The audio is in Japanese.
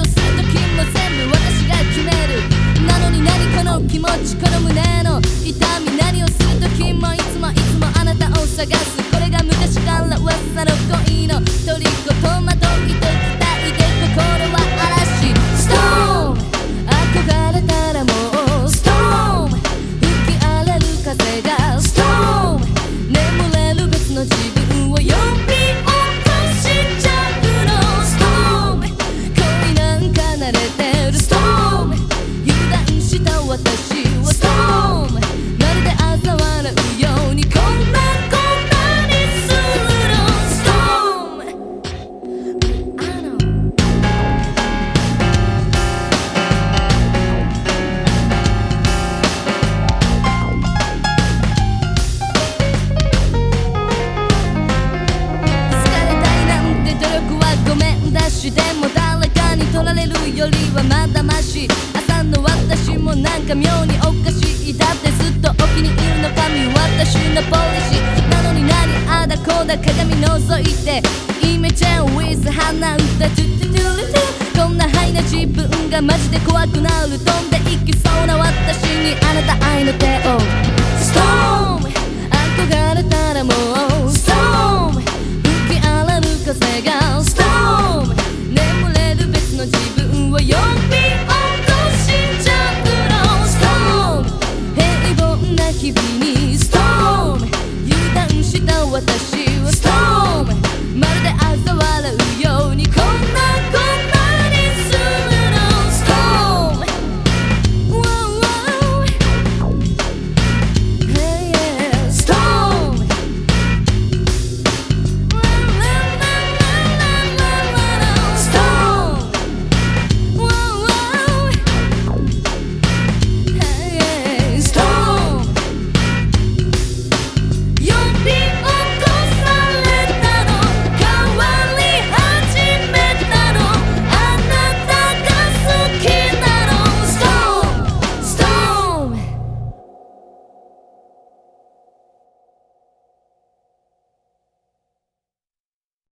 をする時も全部私が決める。なのに何かの気持ちこの胸の痛み。でも誰かに取られるよりはまだまし。朝の私もなんか妙におかしい。だってずっとお気に入りの髪私のポリシー。なのに何あだこだ鏡覗いて。イメチェンウィズ鼻歌トゥトゥトゥルトゥこんなハイな自分がマジで怖くなる。飛んでいきそうな私にあなた愛の手を。